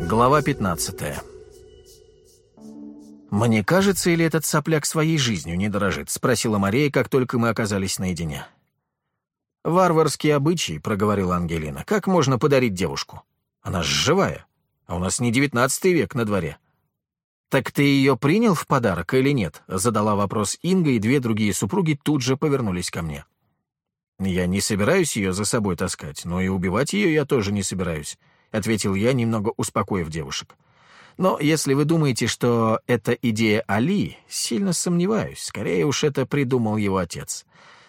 Глава 15 «Мне кажется, или этот сопляк своей жизнью не дорожит?» — спросила Мария, как только мы оказались наедине. «Варварские обычаи», — проговорила Ангелина. «Как можно подарить девушку? Она ж живая, а у нас не девятнадцатый век на дворе». «Так ты ее принял в подарок или нет?» — задала вопрос Инга, и две другие супруги тут же повернулись ко мне. «Я не собираюсь ее за собой таскать, но и убивать ее я тоже не собираюсь», — ответил я, немного успокоив девушек. «Но если вы думаете, что это идея Али, сильно сомневаюсь, скорее уж это придумал его отец».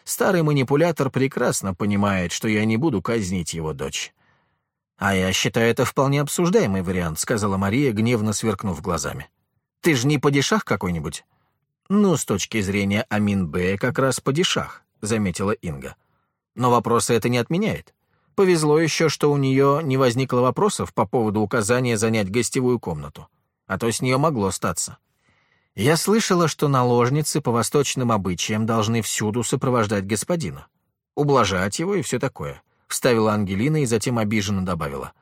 Старый манипулятор прекрасно понимает, что я не буду казнить его дочь. «А я считаю, это вполне обсуждаемый вариант», — сказала Мария, гневно сверкнув глазами. «Ты же не падишах какой-нибудь?» «Ну, с точки зрения Амин Б, как раз падишах», — заметила Инга. «Но вопросы это не отменяет. Повезло еще, что у нее не возникло вопросов по поводу указания занять гостевую комнату, а то с нее могло статься. Я слышала, что наложницы по восточным обычаям должны всюду сопровождать господина, ублажать его и все такое. Вставила Ангелина и затем обиженно добавила.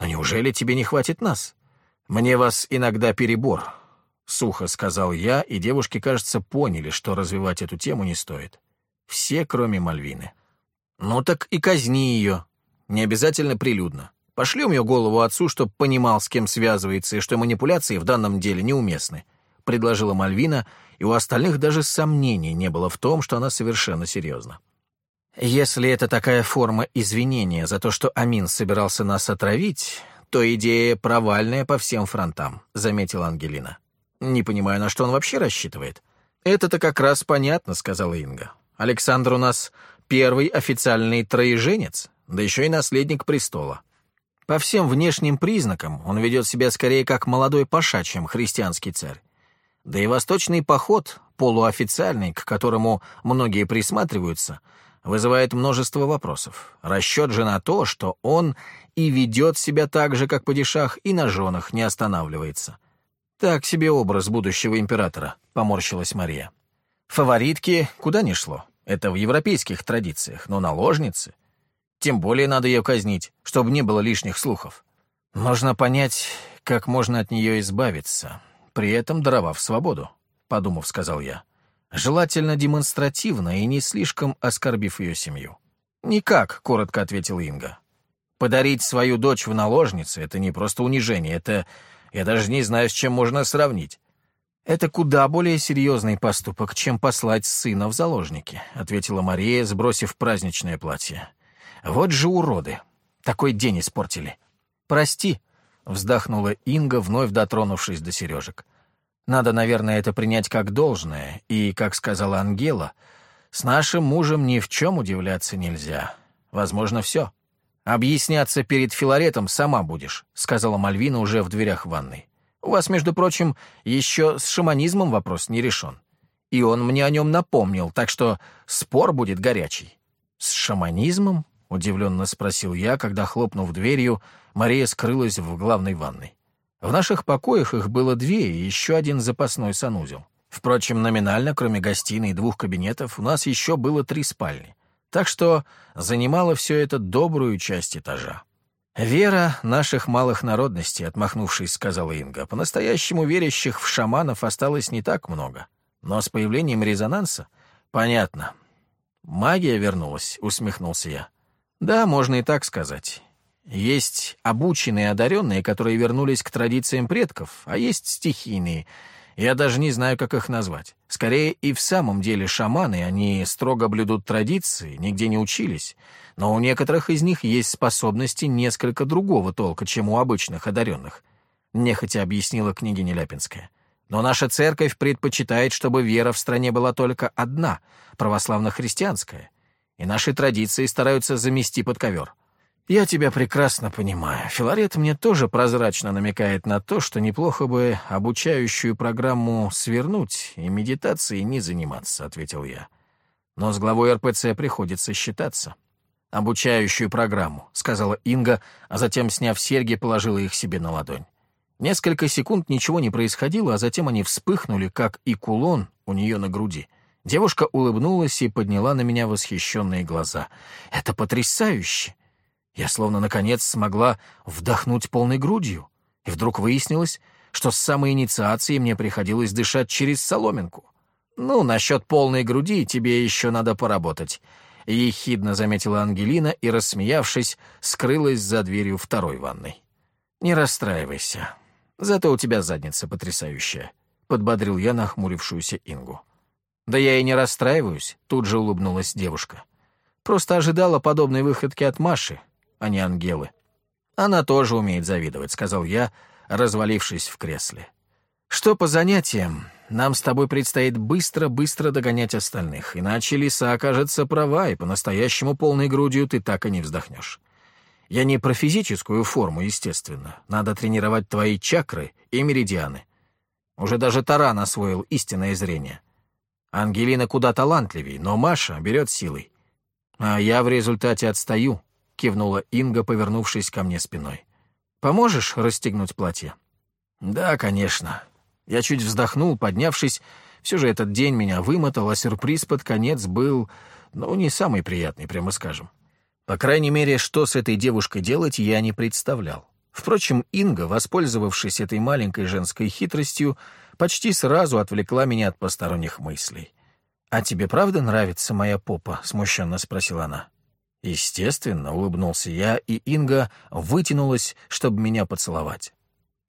«Но неужели тебе не хватит нас? Мне вас иногда перебор», — сухо сказал я, и девушки, кажется, поняли, что развивать эту тему не стоит. Все, кроме Мальвины. «Ну так и казни ее. Не обязательно прилюдно. Пошлем ее голову отцу, чтоб понимал, с кем связывается, и что манипуляции в данном деле неуместны предложила Мальвина, и у остальных даже сомнений не было в том, что она совершенно серьезна. «Если это такая форма извинения за то, что Амин собирался нас отравить, то идея провальная по всем фронтам», — заметила Ангелина. «Не понимаю, на что он вообще рассчитывает». «Это-то как раз понятно», — сказала Инга. «Александр у нас первый официальный троеженец, да еще и наследник престола. По всем внешним признакам он ведет себя скорее как молодой паша, чем христианский царь. Да и восточный поход, полуофициальный, к которому многие присматриваются, вызывает множество вопросов. Расчет же на то, что он и ведет себя так же, как падишах, и на женах не останавливается. Так себе образ будущего императора, поморщилась Мария. Фаворитки куда ни шло. Это в европейских традициях, но наложницы... Тем более надо ее казнить, чтобы не было лишних слухов. Можно понять, как можно от нее избавиться при этом даровав свободу», — подумав, сказал я. «Желательно демонстративно и не слишком оскорбив ее семью». «Никак», — коротко ответил Инга. «Подарить свою дочь в наложнице — это не просто унижение, это... Я даже не знаю, с чем можно сравнить». «Это куда более серьезный поступок, чем послать сына в заложники», — ответила Мария, сбросив праздничное платье. «Вот же уроды! Такой день испортили. Прости, Вздохнула Инга, вновь дотронувшись до сережек. Надо, наверное, это принять как должное, и, как сказала Ангела, с нашим мужем ни в чем удивляться нельзя. Возможно, все. «Объясняться перед Филаретом сама будешь», — сказала Мальвина уже в дверях ванной. «У вас, между прочим, еще с шаманизмом вопрос не решен. И он мне о нем напомнил, так что спор будет горячий». «С шаманизмом?» — удивленно спросил я, когда, хлопнув дверью, Мария скрылась в главной ванной. В наших покоях их было две и еще один запасной санузел. Впрочем, номинально, кроме гостиной и двух кабинетов, у нас еще было три спальни. Так что занимало все это добрую часть этажа. «Вера наших малых народностей», — отмахнувшись, сказала Инга. «По-настоящему верящих в шаманов осталось не так много. Но с появлением резонанса...» «Понятно. Магия вернулась», — усмехнулся я. «Да, можно и так сказать. Есть обученные одаренные, которые вернулись к традициям предков, а есть стихийные. Я даже не знаю, как их назвать. Скорее, и в самом деле шаманы, они строго блюдут традиции, нигде не учились. Но у некоторых из них есть способности несколько другого толка, чем у обычных одаренных. Нехотя объяснила княгиня Ляпинская. Но наша церковь предпочитает, чтобы вера в стране была только одна, православно-христианская. И наши традиции стараются замести под ковер. «Я тебя прекрасно понимаю. Филарет мне тоже прозрачно намекает на то, что неплохо бы обучающую программу свернуть и медитацией не заниматься», — ответил я. «Но с главой РПЦ приходится считаться». «Обучающую программу», — сказала Инга, а затем, сняв серьги, положила их себе на ладонь. Несколько секунд ничего не происходило, а затем они вспыхнули, как и кулон у нее на груди. Девушка улыбнулась и подняла на меня восхищенные глаза. «Это потрясающе!» Я словно, наконец, смогла вдохнуть полной грудью. И вдруг выяснилось, что с самой инициацией мне приходилось дышать через соломинку. «Ну, насчет полной груди тебе еще надо поработать», — ехидно заметила Ангелина и, рассмеявшись, скрылась за дверью второй ванной. «Не расстраивайся. Зато у тебя задница потрясающая», — подбодрил я нахмурившуюся Ингу. «Да я и не расстраиваюсь», — тут же улыбнулась девушка. «Просто ожидала подобной выходки от Маши, а не Ангелы». «Она тоже умеет завидовать», — сказал я, развалившись в кресле. «Что по занятиям? Нам с тобой предстоит быстро-быстро догонять остальных, иначе Лиса окажется права, и по-настоящему полной грудью ты так и не вздохнешь. Я не про физическую форму, естественно. Надо тренировать твои чакры и меридианы. Уже даже Таран освоил истинное зрение. Ангелина куда талантливее, но Маша берет силой. А я в результате отстаю, — кивнула Инга, повернувшись ко мне спиной. «Поможешь расстегнуть платье?» «Да, конечно». Я чуть вздохнул, поднявшись. Все же этот день меня вымотал, а сюрприз под конец был, ну, не самый приятный, прямо скажем. По крайней мере, что с этой девушкой делать, я не представлял. Впрочем, Инга, воспользовавшись этой маленькой женской хитростью, почти сразу отвлекла меня от посторонних мыслей. «А тебе правда нравится моя попа?» — смущенно спросила она. Естественно, улыбнулся я, и Инга вытянулась, чтобы меня поцеловать.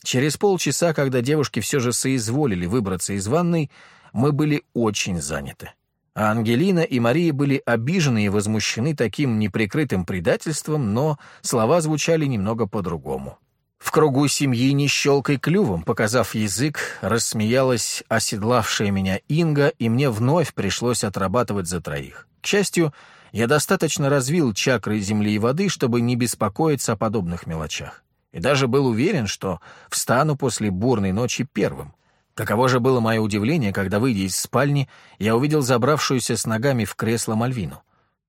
Через полчаса, когда девушки все же соизволили выбраться из ванной, мы были очень заняты. А Ангелина и Мария были обижены и возмущены таким неприкрытым предательством, но слова звучали немного по-другому. В кругу семьи не щелкой клювом, показав язык, рассмеялась оседлавшая меня Инга, и мне вновь пришлось отрабатывать за троих. К счастью, я достаточно развил чакры земли и воды, чтобы не беспокоиться о подобных мелочах. И даже был уверен, что встану после бурной ночи первым. Каково же было мое удивление, когда, выйдя из спальни, я увидел забравшуюся с ногами в кресло Мальвину.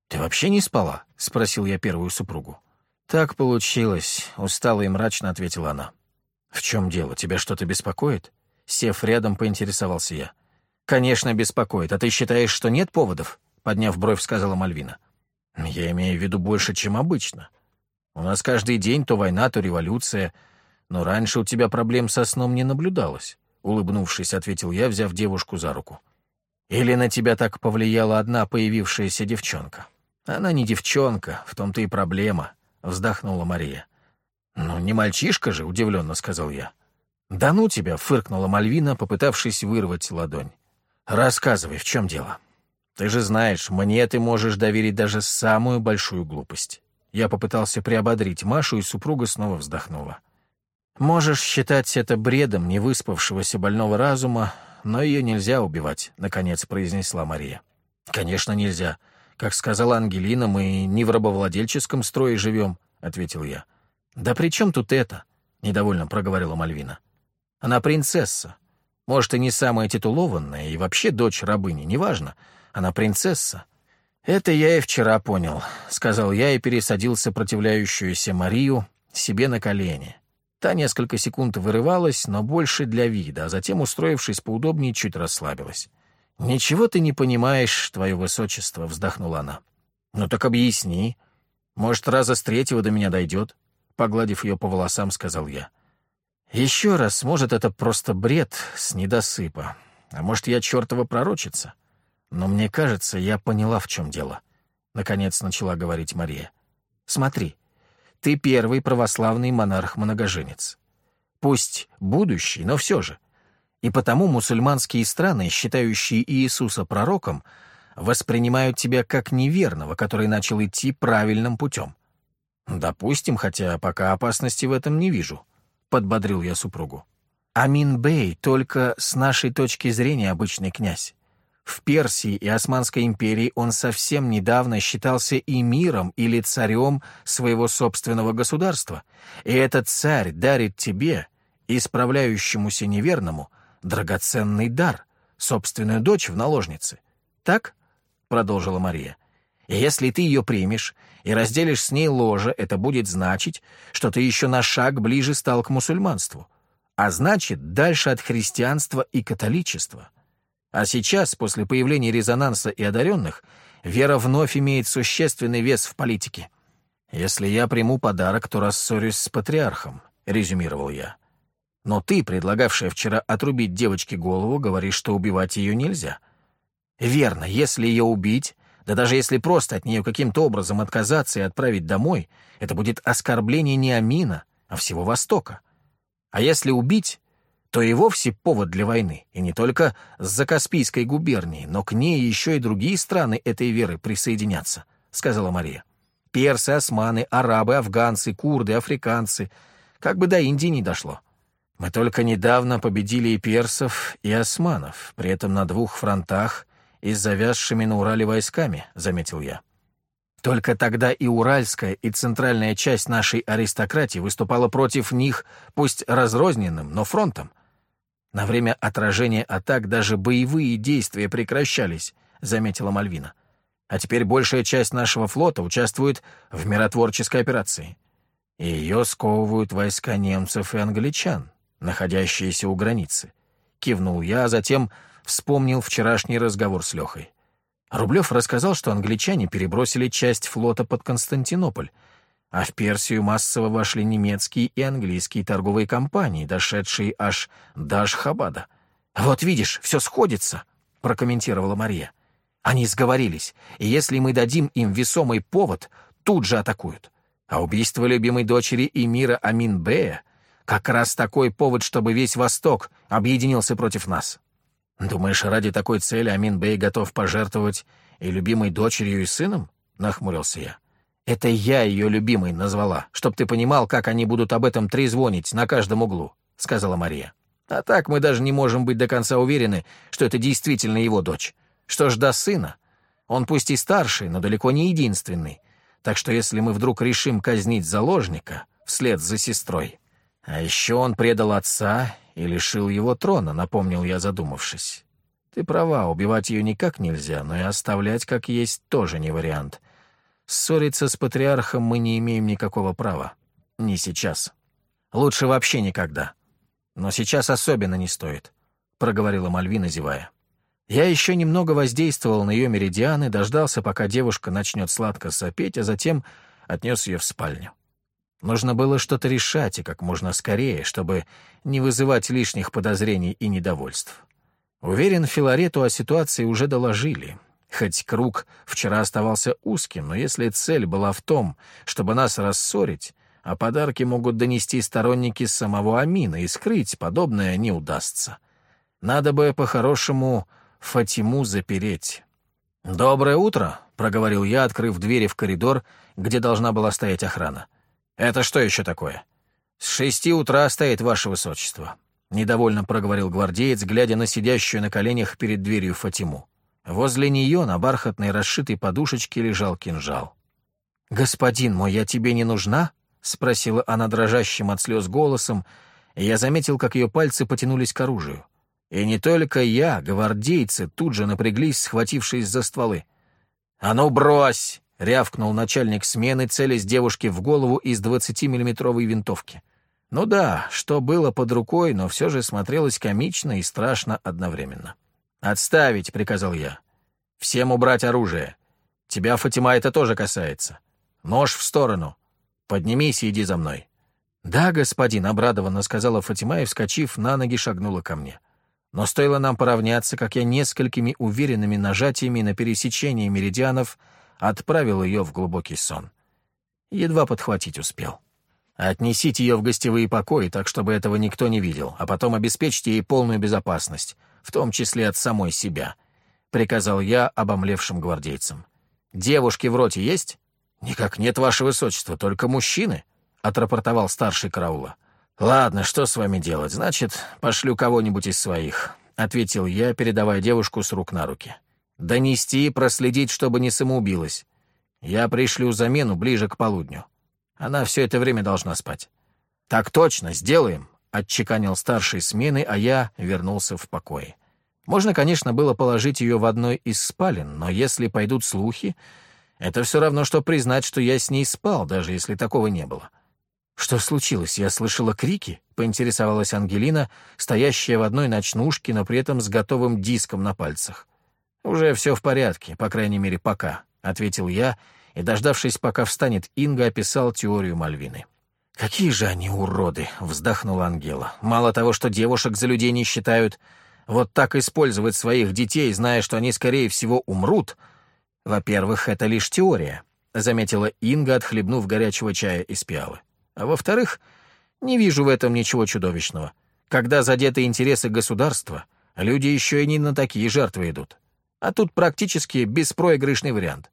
«Ты вообще не спала?» — спросил я первую супругу. «Так получилось», — устало и мрачно ответила она. «В чем дело? Тебя что-то беспокоит?» Сев рядом, поинтересовался я. «Конечно, беспокоит. А ты считаешь, что нет поводов?» Подняв бровь, сказала Мальвина. «Я имею в виду больше, чем обычно. У нас каждый день то война, то революция. Но раньше у тебя проблем со сном не наблюдалось. — улыбнувшись, ответил я, взяв девушку за руку. «Или на тебя так повлияла одна появившаяся девчонка?» «Она не девчонка, в том-то и проблема», — вздохнула Мария. «Ну, не мальчишка же», — удивленно сказал я. «Да ну тебя», — фыркнула Мальвина, попытавшись вырвать ладонь. «Рассказывай, в чем дело? Ты же знаешь, мне ты можешь доверить даже самую большую глупость». Я попытался приободрить Машу, и супруга снова вздохнула. Можешь считать это бредом невыспавшегося больного разума, но ее нельзя убивать, — наконец произнесла Мария. Конечно, нельзя. Как сказала Ангелина, мы не в рабовладельческом строе живем, — ответил я. Да при чем тут это? — недовольно проговорила Мальвина. Она принцесса. Может, и не самая титулованная, и вообще дочь рабыни, неважно. Она принцесса. «Это я и вчера понял», — сказал я и пересадил сопротивляющуюся Марию себе на колени. Та несколько секунд вырывалась, но больше для вида, а затем, устроившись поудобнее, чуть расслабилась. «Ничего ты не понимаешь, твое высочество», — вздохнула она. «Ну так объясни. Может, раза с третьего до меня дойдет?» Погладив ее по волосам, сказал я. «Еще раз, может, это просто бред с недосыпа. А может, я чертова пророчица? Но мне кажется, я поняла, в чем дело». Наконец начала говорить Мария. «Смотри, ты первый православный монарх-многоженец. Пусть будущий, но все же. И потому мусульманские страны, считающие Иисуса пророком, воспринимают тебя как неверного, который начал идти правильным путем. Допустим, хотя пока опасности в этом не вижу, — подбодрил я супругу. Амин Бей только с нашей точки зрения обычный князь. В Персии и Османской империи он совсем недавно считался и миром или царем своего собственного государства, и этот царь дарит тебе, исправляющемуся неверному, драгоценный дар, собственную дочь в наложнице. Так? — продолжила Мария. И если ты ее примешь и разделишь с ней ложе, это будет значить, что ты еще на шаг ближе стал к мусульманству, а значит, дальше от христианства и католичества — а сейчас, после появления резонанса и одаренных, вера вновь имеет существенный вес в политике. «Если я приму подарок, то рассорюсь с патриархом», — резюмировал я. Но ты, предлагавшая вчера отрубить девочке голову, говоришь, что убивать ее нельзя. Верно, если ее убить, да даже если просто от нее каким-то образом отказаться и отправить домой, это будет оскорбление не Амина, а всего Востока. А если убить, то и вовсе повод для войны, и не только с Закаспийской губернией, но к ней еще и другие страны этой веры присоединятся, — сказала Мария. Персы, османы, арабы, афганцы, курды, африканцы. Как бы до Индии не дошло. Мы только недавно победили и персов, и османов, при этом на двух фронтах и с завязшими на Урале войсками, — заметил я. Только тогда и уральская, и центральная часть нашей аристократии выступала против них, пусть разрозненным, но фронтом. На время отражения атак даже боевые действия прекращались, — заметила Мальвина. А теперь большая часть нашего флота участвует в миротворческой операции. Ее сковывают войска немцев и англичан, находящиеся у границы. Кивнул я, а затем вспомнил вчерашний разговор с Лехой. Рублев рассказал, что англичане перебросили часть флота под Константинополь, а в Персию массово вошли немецкие и английские торговые компании, дошедшие аж до Ашхабада. «Вот видишь, все сходится», — прокомментировала Мария. Они сговорились, и если мы дадим им весомый повод, тут же атакуют. А убийство любимой дочери Эмира Амин-Бея как раз такой повод, чтобы весь Восток объединился против нас. Думаешь, ради такой цели Амин-Бей готов пожертвовать и любимой дочерью, и сыном? Нахмурился я. Это я ее любимой назвала, чтоб ты понимал, как они будут об этом трезвонить на каждом углу, сказала Мария. А так мы даже не можем быть до конца уверены, что это действительно его дочь. Что ж до сына? Он пусть и старший, но далеко не единственный. Так что если мы вдруг решим казнить заложника вслед за сестрой... А еще он предал отца и лишил его трона, напомнил я, задумавшись. Ты права, убивать ее никак нельзя, но и оставлять как есть тоже не вариант. Ссориться с патриархом мы не имеем никакого права. Не сейчас. Лучше вообще никогда. Но сейчас особенно не стоит, — проговорила Мальвина, зевая. Я еще немного воздействовал на ее меридианы, дождался, пока девушка начнет сладко сопеть, а затем отнес ее в спальню. Нужно было что-то решать и как можно скорее, чтобы не вызывать лишних подозрений и недовольств. Уверен, Филарету о ситуации уже доложили. Хоть круг вчера оставался узким, но если цель была в том, чтобы нас рассорить, а подарки могут донести сторонники самого Амина, и скрыть подобное не удастся. Надо бы по-хорошему Фатиму запереть. «Доброе утро», — проговорил я, открыв двери в коридор, где должна была стоять охрана. «Это что еще такое?» «С шести утра стоит ваше высочество», — недовольно проговорил гвардеец, глядя на сидящую на коленях перед дверью Фатиму. Возле нее на бархатной расшитой подушечке лежал кинжал. «Господин мой, я тебе не нужна?» — спросила она дрожащим от слез голосом, и я заметил, как ее пальцы потянулись к оружию. И не только я, гвардейцы тут же напряглись, схватившись за стволы. «А ну, брось!» — рявкнул начальник смены, целясь девушке в голову из 20-миллиметровой винтовки. Ну да, что было под рукой, но все же смотрелось комично и страшно одновременно. «Отставить!» — приказал я. «Всем убрать оружие. Тебя, Фатима, это тоже касается. Нож в сторону. Поднимись и иди за мной». «Да, господин», — обрадованно сказала Фатима и, вскочив на ноги, шагнула ко мне. Но стоило нам поравняться, как я несколькими уверенными нажатиями на пересечении меридианов отправил ее в глубокий сон. Едва подхватить успел. Отнесите ее в гостевые покои, так чтобы этого никто не видел, а потом обеспечьте ей полную безопасность, в том числе от самой себя», — приказал я обомлевшим гвардейцам. «Девушки в роте есть?» «Никак нет, ваше высочество, только мужчины», — отрапортовал старший караула. «Ладно, что с вами делать? Значит, пошлю кого-нибудь из своих», — ответил я, передавая девушку с рук на руки. «Донести и проследить, чтобы не самоубилась. Я пришлю замену ближе к полудню. Она все это время должна спать». «Так точно, сделаем», — отчеканил старший смены, а я вернулся в покой. Можно, конечно, было положить ее в одной из спален, но если пойдут слухи, это все равно, что признать, что я с ней спал, даже если такого не было. «Что случилось? Я слышала крики?» — поинтересовалась Ангелина, стоящая в одной ночнушке, но при этом с готовым диском на пальцах. «Уже все в порядке, по крайней мере, пока», — ответил я, и, дождавшись, пока встанет Инга, описал теорию Мальвины. «Какие же они уроды!» — вздохнула Ангела. «Мало того, что девушек за людей не считают, вот так использовать своих детей, зная, что они, скорее всего, умрут. Во-первых, это лишь теория», — заметила Инга, отхлебнув горячего чая из пиалы. «А во-вторых, не вижу в этом ничего чудовищного. Когда задеты интересы государства, люди еще и не на такие жертвы идут. А тут практически беспроигрышный вариант.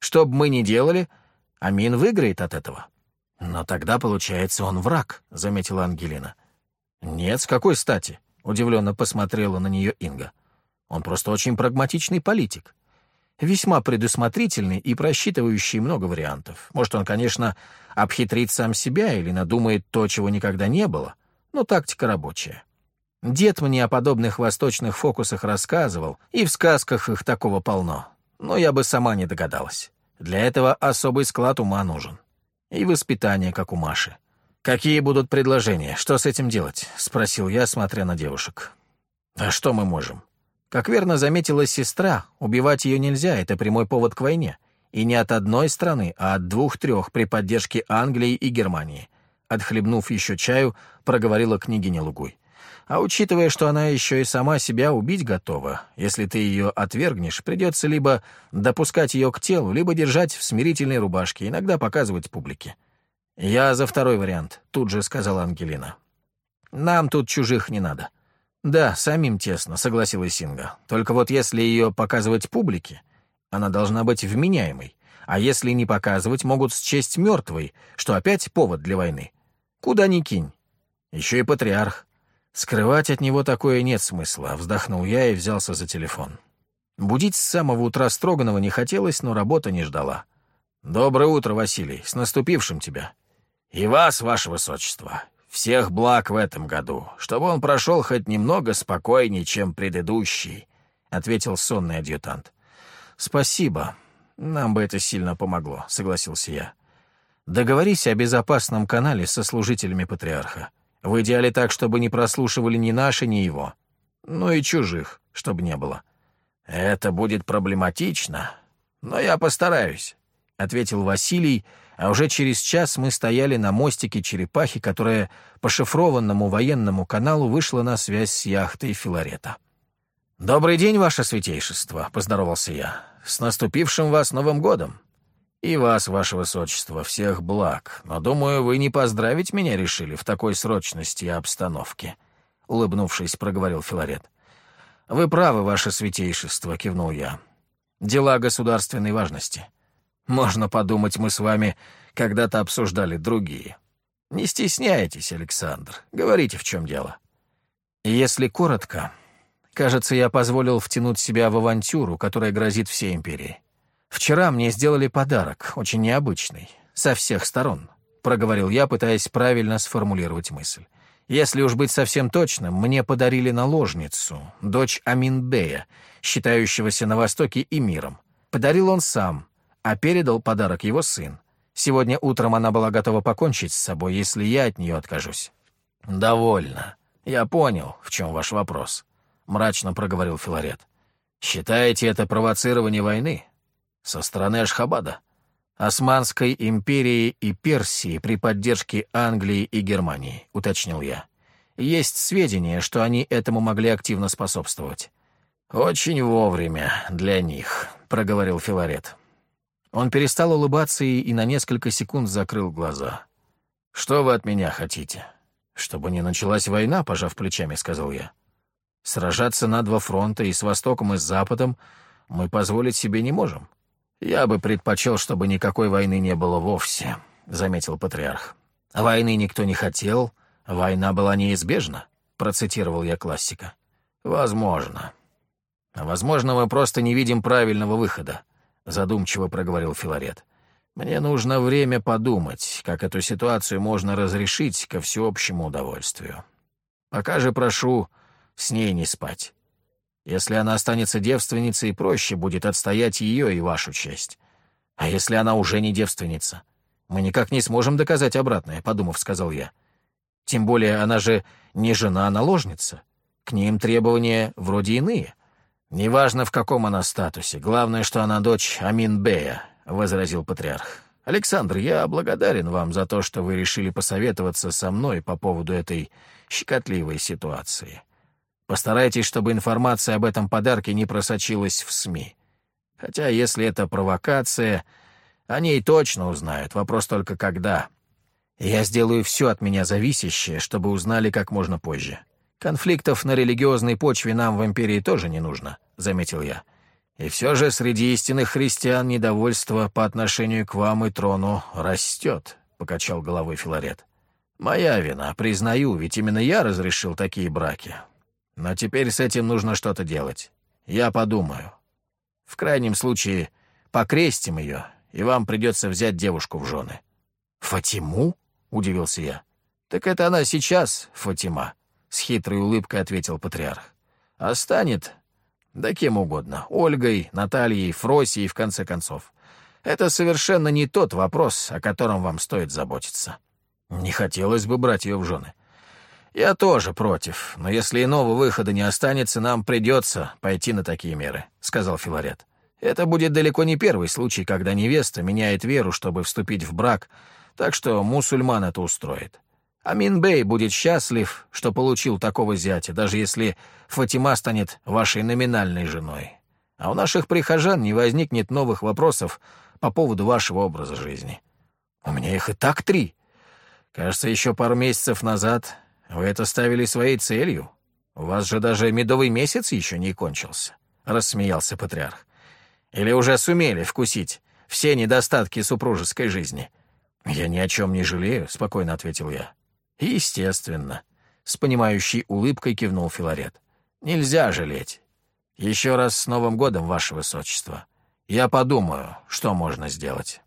Что бы мы ни делали, Амин выиграет от этого». «Но тогда, получается, он враг», — заметила Ангелина. «Нет, с какой стати?» — удивленно посмотрела на нее Инга. «Он просто очень прагматичный политик. Весьма предусмотрительный и просчитывающий много вариантов. Может, он, конечно, обхитрит сам себя или надумает то, чего никогда не было, но тактика рабочая. Дед мне о подобных восточных фокусах рассказывал, и в сказках их такого полно. Но я бы сама не догадалась. Для этого особый склад ума нужен. И воспитание, как у Маши. «Какие будут предложения? Что с этим делать?» — спросил я, смотря на девушек. «А что мы можем?» Как верно заметила сестра, убивать ее нельзя, это прямой повод к войне. И не от одной страны, а от двух-трех при поддержке Англии и Германии. Отхлебнув еще чаю, проговорила княгиня Лугуй. А учитывая, что она еще и сама себя убить готова, если ты ее отвергнешь, придется либо допускать ее к телу, либо держать в смирительной рубашке, иногда показывать публике. «Я за второй вариант», — тут же сказала Ангелина. «Нам тут чужих не надо». «Да, самим тесно», — согласилась Синга. «Только вот если ее показывать публике, она должна быть вменяемой. А если не показывать, могут счесть мертвой, что опять повод для войны. Куда ни кинь. Еще и патриарх. Скрывать от него такое нет смысла, вздохнул я и взялся за телефон. Будить с самого утра Строганова не хотелось, но работа не ждала. «Доброе утро, Василий, с наступившим тебя!» «И вас, ваше высочество! Всех благ в этом году, чтобы он прошел хоть немного спокойнее, чем предыдущий», — ответил сонный адъютант. «Спасибо. Нам бы это сильно помогло», — согласился я. «Договорись о безопасном канале со служителями патриарха. В идеале так, чтобы не прослушивали ни наши, ни его. Ну и чужих, чтобы не было. «Это будет проблематично, но я постараюсь», — ответил Василий, а уже через час мы стояли на мостике черепахи, которая по шифрованному военному каналу вышла на связь с яхтой Филарета. «Добрый день, ваше святейшество», — поздоровался я. «С наступившим вас Новым годом!» «И вас, ваше высочество, всех благ. Но, думаю, вы не поздравить меня решили в такой срочности и обстановке», — улыбнувшись, проговорил Филарет. «Вы правы, ваше святейшество», — кивнул я. «Дела государственной важности. Можно подумать, мы с вами когда-то обсуждали другие. Не стесняйтесь, Александр, говорите, в чем дело». Если коротко, кажется, я позволил втянуть себя в авантюру, которая грозит всей империи. «Вчера мне сделали подарок, очень необычный, со всех сторон», — проговорил я, пытаясь правильно сформулировать мысль. «Если уж быть совсем точным, мне подарили наложницу, дочь Аминбея, считающегося на Востоке эмиром. Подарил он сам, а передал подарок его сын. Сегодня утром она была готова покончить с собой, если я от нее откажусь». «Довольно. Я понял, в чем ваш вопрос», — мрачно проговорил Филарет. «Считаете это провоцирование войны?» Со стороны Ашхабада, Османской империи и Персии при поддержке Англии и Германии, уточнил я. Есть сведения, что они этому могли активно способствовать. «Очень вовремя для них», — проговорил Филарет. Он перестал улыбаться и, на несколько секунд закрыл глаза. «Что вы от меня хотите?» «Чтобы не началась война», — пожав плечами, сказал я. «Сражаться на два фронта и с Востоком, и с Западом мы позволить себе не можем. «Я бы предпочел, чтобы никакой войны не было вовсе», — заметил патриарх. «Войны никто не хотел, война была неизбежна», — процитировал я классика. «Возможно. Возможно, мы просто не видим правильного выхода», — задумчиво проговорил Филарет. «Мне нужно время подумать, как эту ситуацию можно разрешить ко всеобщему удовольствию. Пока же прошу с ней не спать». Если она останется девственницей, проще будет отстоять ее и вашу честь. А если она уже не девственница? Мы никак не сможем доказать обратное, подумав, сказал я. Тем более она же не жена, а наложница. К ним требования вроде иные. Неважно, в каком она статусе. Главное, что она дочь Аминбея, — возразил патриарх. Александр, я благодарен вам за то, что вы решили посоветоваться со мной по поводу этой щекотливой ситуации. Постарайтесь, чтобы информация об этом подарке не просочилась в СМИ. Хотя, если это провокация, они и точно узнают, вопрос только когда. Я сделаю все от меня зависящее, чтобы узнали как можно позже. Конфликтов на религиозной почве нам в империи тоже не нужно, — заметил я. И все же среди истинных христиан недовольство по отношению к вам и трону растет, — покачал головой Филарет. Моя вина, признаю, ведь именно я разрешил такие браки. Но теперь с этим нужно что-то делать. Я подумаю. В крайнем случае, покрестим ее, и вам придется взять девушку в жены. «Фатиму?» — удивился я. «Так это она сейчас, Фатима», — с хитрой улыбкой ответил патриарх. «А станет, да кем угодно, Ольгой, Натальей, Фросией, в конце концов. Это совершенно не тот вопрос, о котором вам стоит заботиться. Не хотелось бы брать ее в жены. Я тоже против, но если иного выхода не останется, нам придется пойти на такие меры», — сказал Филарет. «Это будет далеко не первый случай, когда невеста меняет веру, чтобы вступить в брак, так что мусульман это устроит. Амин Бей будет счастлив, что получил такого зятя, даже если Фатима станет вашей номинальной женой. А у наших прихожан не возникнет новых вопросов по поводу вашего образа жизни. У меня их и так три. Кажется, еще пару месяцев назад вы это ставили своей целью. У вас же даже медовый месяц еще не кончился, — рассмеялся патриарх. Или уже сумели вкусить все недостатки супружеской жизни? «Я ни о чем не жалею», — спокойно ответил я. «Естественно», — с понимающей улыбкой кивнул Филарет. «Нельзя жалеть. Еще раз с Новым годом, Ваше Высочество. Я подумаю, что можно сделать».